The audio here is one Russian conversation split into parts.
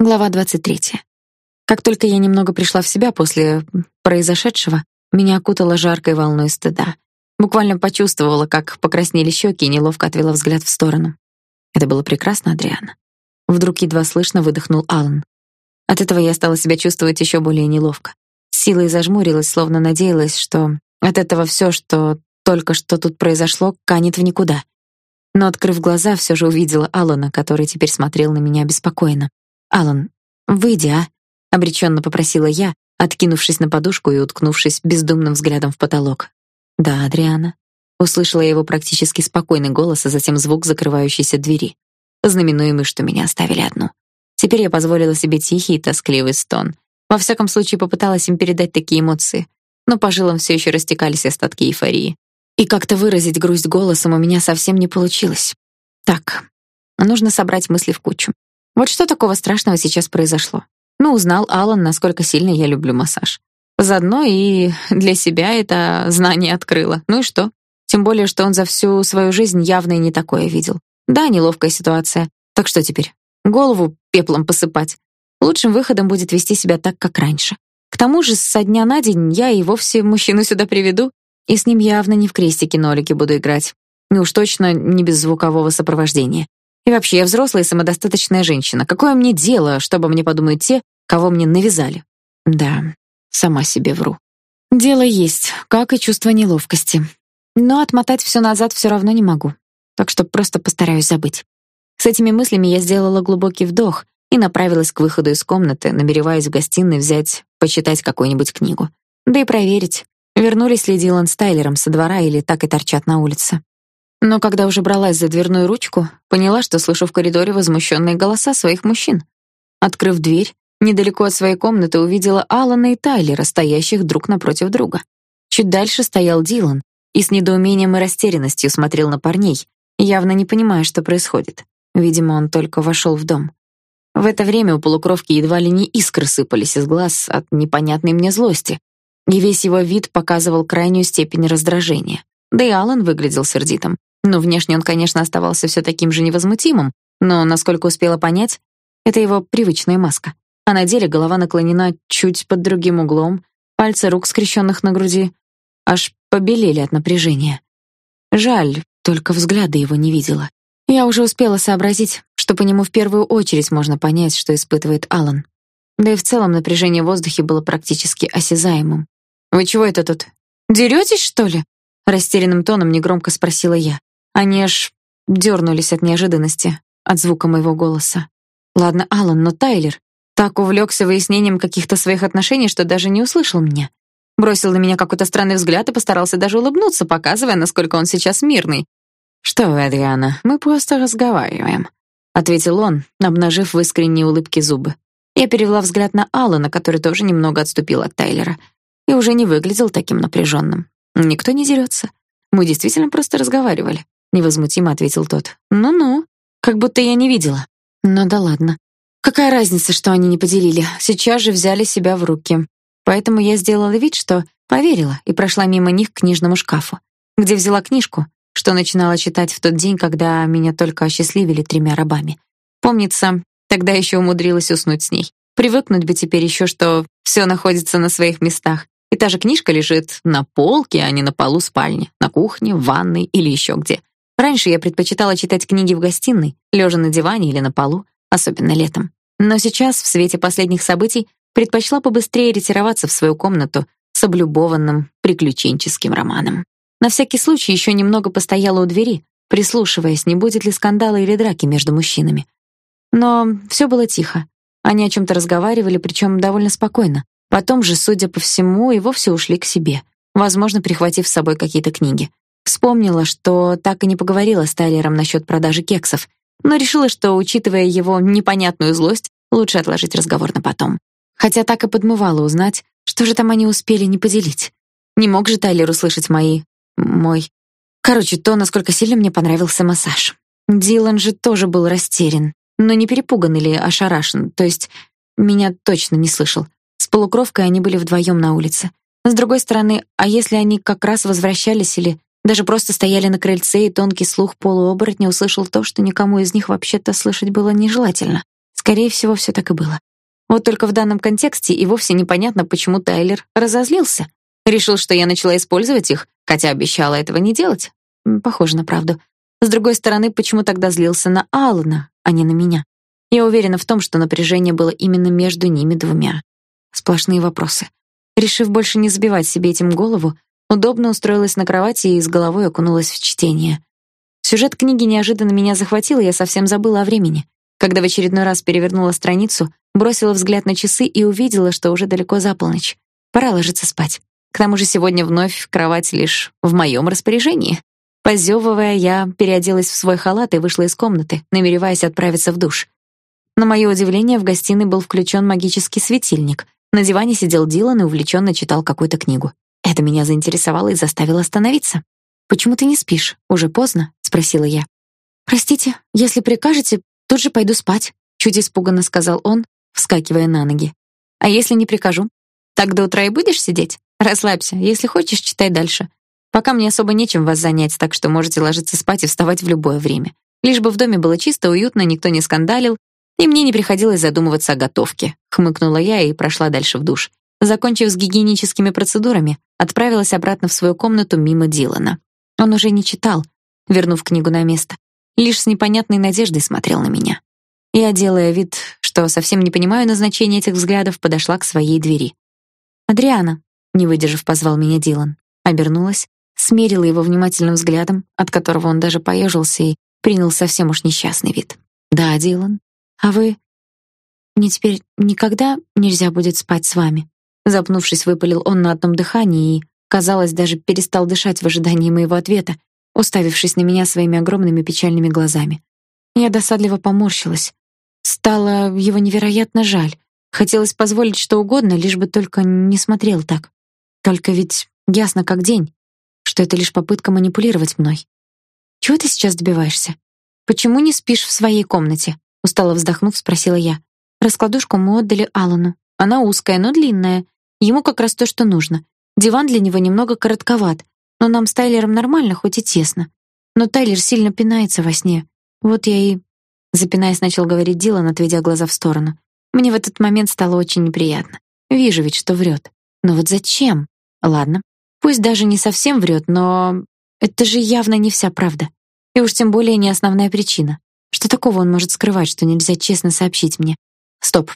Глава 23. Как только я немного пришла в себя после произошедшего, меня окутало жаркой волной стыда. Буквально почувствовала, как покраснели щеки и неловко отвела взгляд в сторону. Это было прекрасно, Адриана. Вдруг едва слышно выдохнул Аллан. От этого я стала себя чувствовать еще более неловко. Силой зажмурилась, словно надеялась, что от этого все, что только что тут произошло, канет в никуда. Но открыв глаза, все же увидела Алана, который теперь смотрел на меня беспокойно. Алан, выйди, а, обреченно попросила я, откинувшись на подушку и уткнувшись бездумным взглядом в потолок. Да, Адриана. Услышала я его практически спокойный голос, а затем звук закрывающейся двери, знаменуемый, что меня оставили одну. Теперь я позволила себе тихий и тоскливый стон. Во всяком случае, попыталась им передать такие эмоции, но по жилам все еще растекались остатки эйфории. И как-то выразить грусть голосом у меня совсем не получилось. Так, нужно собрать мысли в кучу. Вот что такого страшного сейчас произошло? Ну, узнал Алан, насколько сильно я люблю массаж. Заодно и для себя это знание открыло. Ну и что? Тем более, что он за всю свою жизнь явно и не такое видел. Да, неловкая ситуация. Так что теперь? Голову пеплом посыпать. Лучшим выходом будет вести себя так, как раньше. К тому же, со дня на день я и вовсе мужчину сюда приведу, и с ним явно не в крестики-нолики буду играть. И уж точно не без звукового сопровождения. И вообще, я взрослая и самодостаточная женщина. Какое мне дело, что обо мне подумают те, кого мне навязали? Да, сама себе вру. Дело есть, как и чувство неловкости. Но отмотать все назад все равно не могу. Так что просто постараюсь забыть. С этими мыслями я сделала глубокий вдох и направилась к выходу из комнаты, намереваясь в гостиной взять, почитать какую-нибудь книгу. Да и проверить, вернулись ли Дилан с Тайлером со двора или так и торчат на улице. Но когда уже бралась за дверную ручку, поняла, что слышу в коридоре возмущенные голоса своих мужчин. Открыв дверь, недалеко от своей комнаты увидела Алана и Тайлера, стоящих друг напротив друга. Чуть дальше стоял Дилан и с недоумением и растерянностью смотрел на парней, явно не понимая, что происходит. Видимо, он только вошел в дом. В это время у полукровки едва ли не искры сыпались из глаз от непонятной мне злости, и весь его вид показывал крайнюю степень раздражения. Да и Алан выглядел сердитым. Ну, внешне он, конечно, оставался все таким же невозмутимым, но, насколько успела понять, это его привычная маска. А на деле голова наклонена чуть под другим углом, пальцы рук скрещенных на груди аж побелели от напряжения. Жаль, только взгляда его не видела. Я уже успела сообразить, что по нему в первую очередь можно понять, что испытывает Алан. Да и в целом напряжение в воздухе было практически осязаемым. «Вы чего это тут? Деретесь, что ли?» Растерянным тоном негромко спросила я. Они аж дернулись от неожиданности, от звука моего голоса. Ладно, Алан, но Тайлер так увлекся выяснением каких-то своих отношений, что даже не услышал меня. Бросил на меня какой-то странный взгляд и постарался даже улыбнуться, показывая, насколько он сейчас мирный. «Что вы, Адриана, мы просто разговариваем», — ответил он, обнажив в искренней улыбке зубы. Я перевела взгляд на Алана, который тоже немного отступил от Тайлера и уже не выглядел таким напряженным. Никто не дерется. Мы действительно просто разговаривали невозмутимо ответил тот. Ну-ну, как будто я не видела. Ну да ладно. Какая разница, что они не поделили? Сейчас же взяли себя в руки. Поэтому я сделала вид, что поверила и прошла мимо них к книжному шкафу, где взяла книжку, что начинала читать в тот день, когда меня только осчастливили тремя рабами. Помнится, тогда еще умудрилась уснуть с ней. Привыкнуть бы теперь еще, что все находится на своих местах. И та же книжка лежит на полке, а не на полу спальни, на кухне, в ванной или еще где. Раньше я предпочитала читать книги в гостиной, лежа на диване или на полу, особенно летом. Но сейчас, в свете последних событий, предпочла побыстрее ретироваться в свою комнату с облюбованным приключенческим романом. На всякий случай еще немного постояла у двери, прислушиваясь, не будет ли скандала или драки между мужчинами. Но все было тихо. Они о чем то разговаривали, причем довольно спокойно. Потом же, судя по всему, и вовсе ушли к себе, возможно, прихватив с собой какие-то книги. Вспомнила, что так и не поговорила с Тайлером насчет продажи кексов, но решила, что, учитывая его непонятную злость, лучше отложить разговор на потом. Хотя так и подмывала узнать, что же там они успели не поделить. Не мог же Тайлер услышать мои... мой... Короче, то, насколько сильно мне понравился массаж. Дилан же тоже был растерян, но не перепуган или ошарашен, то есть меня точно не слышал. С полукровкой они были вдвоем на улице. С другой стороны, а если они как раз возвращались или даже просто стояли на крыльце, и тонкий слух полуоборотня услышал то, что никому из них вообще-то слышать было нежелательно. Скорее всего, все так и было. Вот только в данном контексте и вовсе непонятно, почему Тайлер разозлился. Решил, что я начала использовать их, хотя обещала этого не делать. Похоже на правду. С другой стороны, почему тогда злился на Алана, а не на меня? Я уверена в том, что напряжение было именно между ними двумя. Сплошные вопросы. Решив больше не забивать себе этим голову, удобно устроилась на кровати и с головой окунулась в чтение. Сюжет книги неожиданно меня захватил, и я совсем забыла о времени. Когда в очередной раз перевернула страницу, бросила взгляд на часы и увидела, что уже далеко за полночь. Пора ложиться спать. К тому же сегодня вновь кровать лишь в моем распоряжении. Позевывая, я переоделась в свой халат и вышла из комнаты, намереваясь отправиться в душ. На мое удивление, в гостиной был включен магический светильник. На диване сидел Дилан и увлеченно читал какую-то книгу. Это меня заинтересовало и заставило остановиться. «Почему ты не спишь? Уже поздно?» — спросила я. «Простите, если прикажете, тут же пойду спать», — чуть испуганно сказал он, вскакивая на ноги. «А если не прикажу? Так до утра и будешь сидеть? Расслабься, если хочешь, читай дальше. Пока мне особо нечем вас занять, так что можете ложиться спать и вставать в любое время. Лишь бы в доме было чисто, уютно, никто не скандалил, и мне не приходилось задумываться о готовке. Хмыкнула я и прошла дальше в душ. Закончив с гигиеническими процедурами, отправилась обратно в свою комнату мимо Дилана. Он уже не читал, вернув книгу на место, лишь с непонятной надеждой смотрел на меня. Я, делая вид, что совсем не понимаю назначения этих взглядов, подошла к своей двери. «Адриана», — не выдержав, позвал меня Дилан. Обернулась, смерила его внимательным взглядом, от которого он даже поежился и принял совсем уж несчастный вид. «Да, Дилан. А вы...» «Мне теперь никогда нельзя будет спать с вами», запнувшись, выпалил он на одном дыхании и Казалось, даже перестал дышать в ожидании моего ответа, уставившись на меня своими огромными печальными глазами. Я досадливо поморщилась. Стало его невероятно жаль. Хотелось позволить что угодно, лишь бы только не смотрел так. Только ведь ясно как день, что это лишь попытка манипулировать мной. Чего ты сейчас добиваешься? Почему не спишь в своей комнате? Устало вздохнув, спросила я. Раскладушку мы отдали Алану. Она узкая, но длинная. Ему как раз то, что нужно. Диван для него немного коротковат, но нам с Тайлером нормально, хоть и тесно. Но Тайлер сильно пинается во сне. Вот я и запинаясь начал говорить Дилан, отведя глаза в сторону. Мне в этот момент стало очень неприятно. Вижу ведь, что врет. Но вот зачем? Ладно. Пусть даже не совсем врет, но это же явно не вся правда. И уж тем более не основная причина. Что такого он может скрывать, что нельзя честно сообщить мне? Стоп.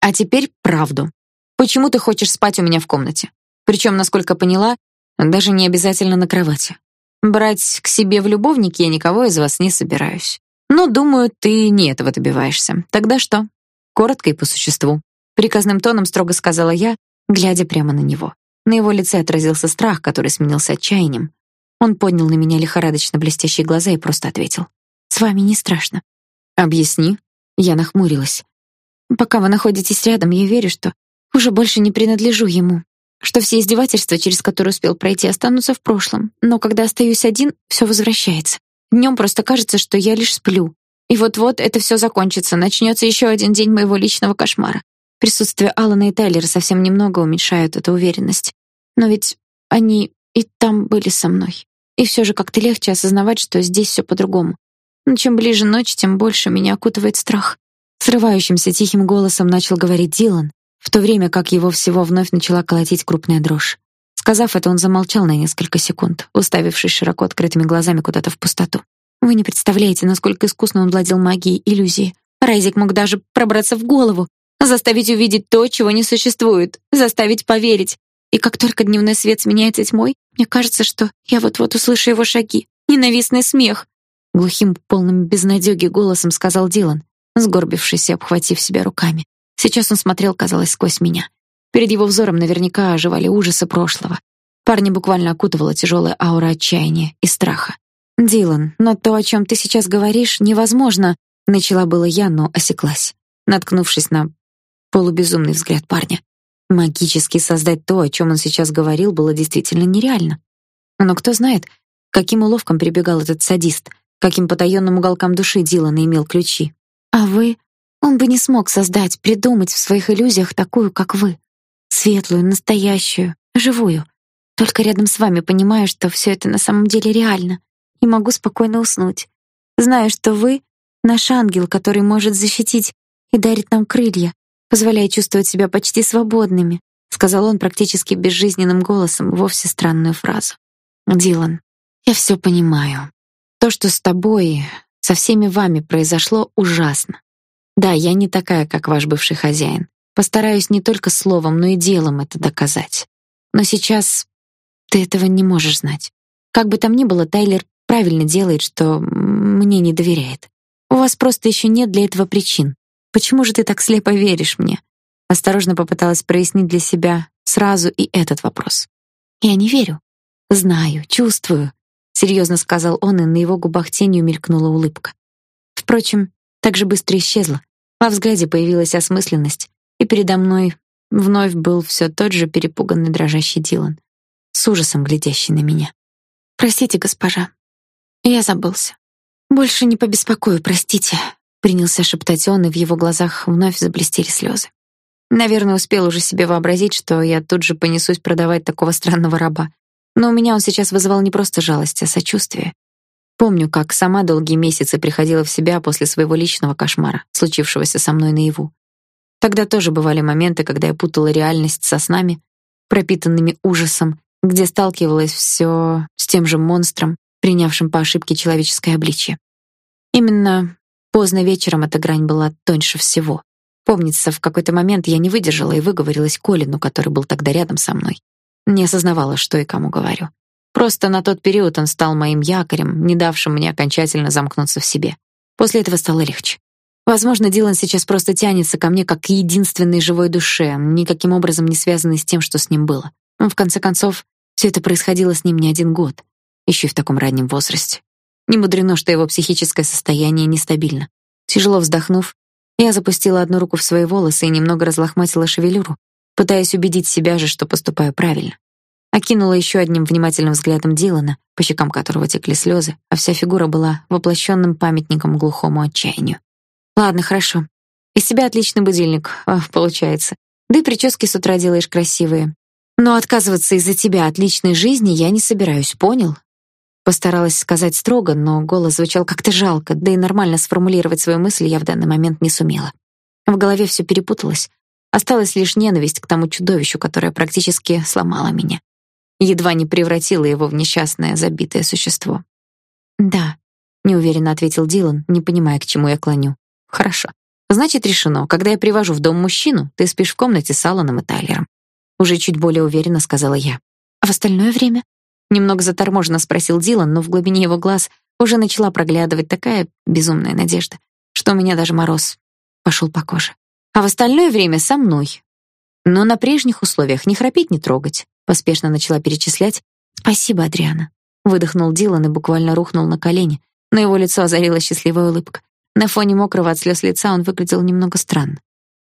А теперь правду. Почему ты хочешь спать у меня в комнате? Причем, насколько поняла, даже не обязательно на кровати. Брать к себе в любовники я никого из вас не собираюсь. Но, думаю, ты не этого добиваешься. Тогда что? Коротко и по существу. Приказным тоном строго сказала я, глядя прямо на него. На его лице отразился страх, который сменился отчаянием. Он поднял на меня лихорадочно блестящие глаза и просто ответил: "С вами не страшно". "Объясни". Я нахмурилась. "Пока вы находитесь рядом, я верю, что уже больше не принадлежу ему что все издевательства, через которые успел пройти, останутся в прошлом. Но когда остаюсь один, все возвращается. Днем просто кажется, что я лишь сплю. И вот-вот это все закончится, начнется еще один день моего личного кошмара. Присутствие Алана и Тайлера совсем немного уменьшает эту уверенность. Но ведь они и там были со мной. И все же как-то легче осознавать, что здесь все по-другому. Но чем ближе ночь, тем больше меня окутывает страх. Срывающимся тихим голосом начал говорить Дилан, в то время как его всего вновь начала колотить крупная дрожь. Сказав это, он замолчал на несколько секунд, уставившись широко открытыми глазами куда-то в пустоту. Вы не представляете, насколько искусно он владел магией иллюзии. Райзик мог даже пробраться в голову, заставить увидеть то, чего не существует, заставить поверить. И как только дневной свет сменяется тьмой, мне кажется, что я вот-вот услышу его шаги, ненавистный смех. Глухим, полным безнадёги голосом сказал Дилан, сгорбившись и обхватив себя руками. Сейчас он смотрел, казалось, сквозь меня. Перед его взором наверняка оживали ужасы прошлого. Парня буквально окутывала тяжелая аура отчаяния и страха. Дилан, но то, о чем ты сейчас говоришь, невозможно, начала было я, но осеклась, наткнувшись на полубезумный взгляд парня. Магически создать то, о чем он сейчас говорил, было действительно нереально. Но кто знает, каким уловкам прибегал этот садист, каким потаенным уголкам души Дилана имел ключи. А вы он бы не смог создать, придумать в своих иллюзиях такую, как вы. Светлую, настоящую, живую. Только рядом с вами понимаю, что все это на самом деле реально, и могу спокойно уснуть. Знаю, что вы — наш ангел, который может защитить и дарит нам крылья, позволяя чувствовать себя почти свободными, сказал он практически безжизненным голосом, вовсе странную фразу. Дилан, я все понимаю. То, что с тобой, со всеми вами произошло, ужасно. Да, я не такая, как ваш бывший хозяин. Постараюсь не только словом, но и делом это доказать. Но сейчас ты этого не можешь знать. Как бы там ни было, Тайлер правильно делает, что мне не доверяет. У вас просто еще нет для этого причин. Почему же ты так слепо веришь мне? Осторожно попыталась прояснить для себя сразу и этот вопрос. Я не верю. Знаю, чувствую, серьезно сказал он, и на его губах тенью мелькнула улыбка. Впрочем, так же быстро исчезла. Во взгляде появилась осмысленность, и передо мной вновь был все тот же перепуганный дрожащий Дилан, с ужасом глядящий на меня. Простите, госпожа. Я забылся. Больше не побеспокою, простите, принялся шептать он, и в его глазах вновь заблестели слезы. Наверное, успел уже себе вообразить, что я тут же понесусь продавать такого странного раба. Но у меня он сейчас вызывал не просто жалость, а сочувствие. Помню, как сама долгие месяцы приходила в себя после своего личного кошмара, случившегося со мной наяву. Тогда тоже бывали моменты, когда я путала реальность со снами, пропитанными ужасом, где сталкивалась все с тем же монстром, принявшим по ошибке человеческое обличье. Именно поздно вечером эта грань была тоньше всего. Помнится, в какой-то момент я не выдержала и выговорилась Колину, который был тогда рядом со мной. Не осознавала, что и кому говорю. Просто на тот период он стал моим якорем, не давшим мне окончательно замкнуться в себе. После этого стало легче. Возможно, Дилан сейчас просто тянется ко мне как к единственной живой душе, никаким образом не связанной с тем, что с ним было. В конце концов, все это происходило с ним не один год, еще и в таком раннем возрасте. Не мудрено, что его психическое состояние нестабильно. Тяжело вздохнув, я запустила одну руку в свои волосы и немного разлохматила шевелюру, пытаясь убедить себя же, что поступаю правильно. Окинула еще одним внимательным взглядом Дилана, по щекам которого текли слезы, а вся фигура была воплощенным памятником глухому отчаянию. Ладно, хорошо. Из себя отличный будильник, а, получается. Да и прически с утра делаешь красивые. Но отказываться из-за тебя от личной жизни я не собираюсь, понял? Постаралась сказать строго, но голос звучал как-то жалко, да и нормально сформулировать свою мысль я в данный момент не сумела. В голове все перепуталось. Осталась лишь ненависть к тому чудовищу, которое практически сломало меня. Едва не превратило его в несчастное, забитое существо. "Да", неуверенно ответил Дилан, не понимая, к чему я клоню. Хорошо. Значит, решено. Когда я привожу в дом мужчину, ты спишь в комнате с Аланом и Тайлером. Уже чуть более уверенно сказала я. А в остальное время? Немного заторможенно спросил Дилан, но в глубине его глаз уже начала проглядывать такая безумная надежда, что у меня даже мороз пошел по коже. А в остальное время со мной. Но на прежних условиях не храпеть, не трогать. Поспешно начала перечислять. Спасибо, Адриана. Выдохнул Дилан и буквально рухнул на колени. На его лицо озарилась счастливая улыбка. На фоне мокрого от слез лица он выглядел немного странно.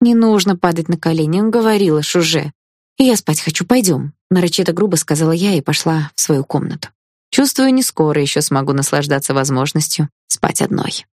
Не нужно падать на колени, он говорила ж уже. Я спать хочу, пойдем. нарочито грубо сказала я и пошла в свою комнату. Чувствую, не скоро еще смогу наслаждаться возможностью спать одной.